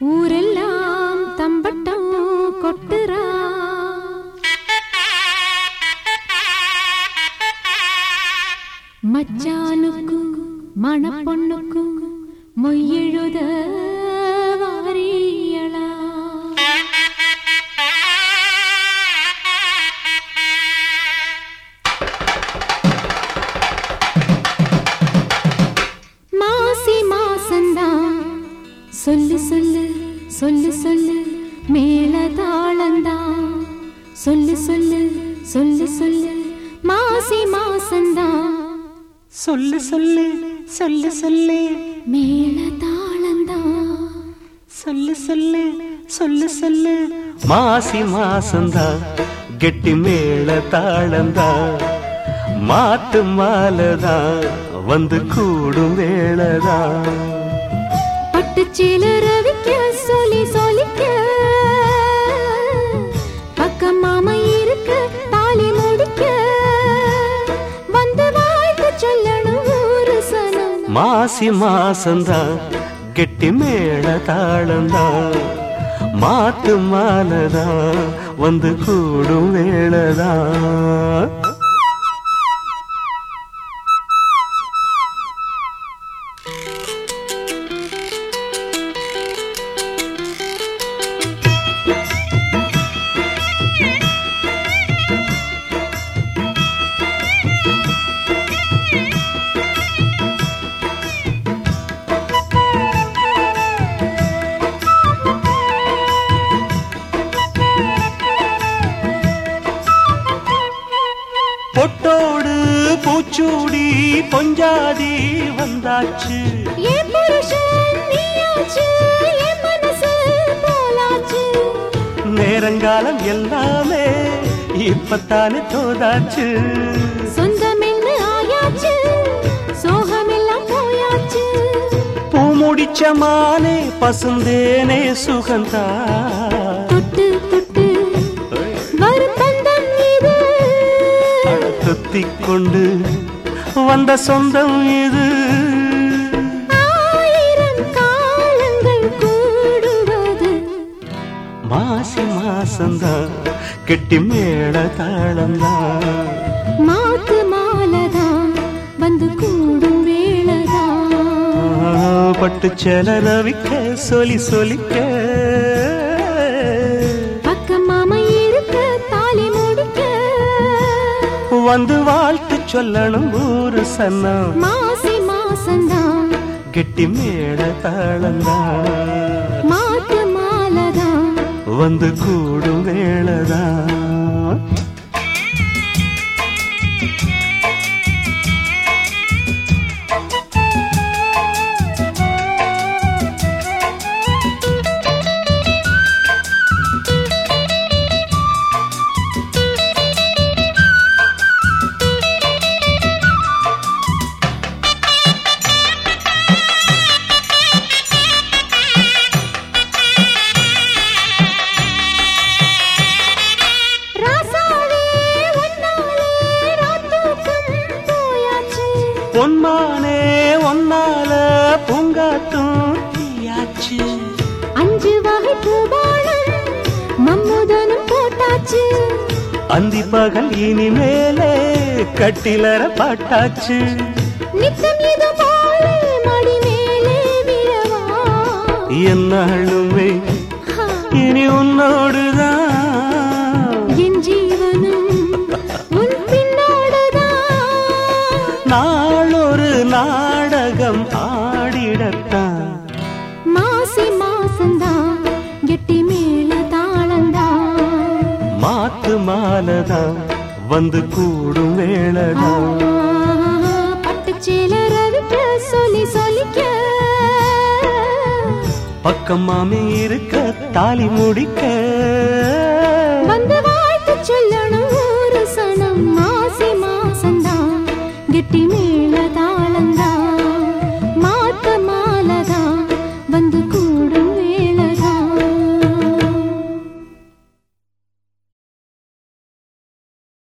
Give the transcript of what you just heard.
ஊரெல்லாம் தம்பட்டம் கொட்டுறா. மச்சானுக்கும் மணப்பொண்ணுக்கும் மொய்யெழுத சொல்லு சொல்லு சொல்லு சொல்லு மேல தாளந்தான் சொல்லு சொல்லு சொல்லு சொல்லு மாசி மாசந்தான் சொல்லு சொல்லு சொல்லு சொல்லு மேல தாளந்தான் சொல்லு சொல்லு சொல்லு சொல்லு மாசி மாசந்தா கெட்டி மேள தாளந்தா மாட்டு மாலதா வந்து கூடும் வேளதா பட்டுச்சீல ரவிக்க சொல்லி சொல்லிக்க. பக்கம் மாமா இருக்க தாலி முடிக்க. வந்து வாழ்த்து சொல்லணும் ஒரு சனம். மாசி மாசந்தான் கெட்டி மேள தாளந்தா. மாட்டு மாலதான் வந்து கூடும் வேளதான் பொஞ்சாதி வந்தாச்சு. நேரங்காலம் எல்லாமே இப்பத்தானே தோதாச்சு. சொந்தம் ஆயாச்சு சோகமெல்லாம் போயாச்சு. பூ முடிச்ச மானே பசுந்தேனே சுகந்தா. தொட்டு தொட்டு இது துத்திக் கொண்டு வந்த சொந்தம் இது. மாசி மாசந்தா கெட்டி மேள தாளந்தா. மாத்து மாலதான் வந்து கூடும் வேளதான் பட்டு செல ரவிக்க சொலி சொலிக்க. பக்கம் மாமா இருக்க தாலி முடிக்க. வந்து வாழ்த்து சொல்லணும் ஊரு சன்னம் மாசி மாசந்தான் கெட்டி மேள தாளந்தா. மாத்து மாலதான் வந்து கூடும் வேளதா. பொன்மானே ஒன்னால பூங்காத்தும் தீயாச்சு. அஞ்சு வகை பூபானம் மம்முதனும் போட்டாச்சு. அந்தி பகல் இனிமேலே கட்டிலற பாட்டாச்சு. நித்தம் இது போல மடி மேலே விழவா. என்னாலுமே இனி உன்னோடுதான் ஆடிடத்தான் மாசி மாசந்தான் கெட்டி மேல தாளந்தான். மாத்து மாலதான் வந்து கூடும் வேளதான் பட்டுச்சேல ரவிக்க சொல்லி சொல்லிக்க. பக்கம் மாமி இருக்க தாலி முடிக்க.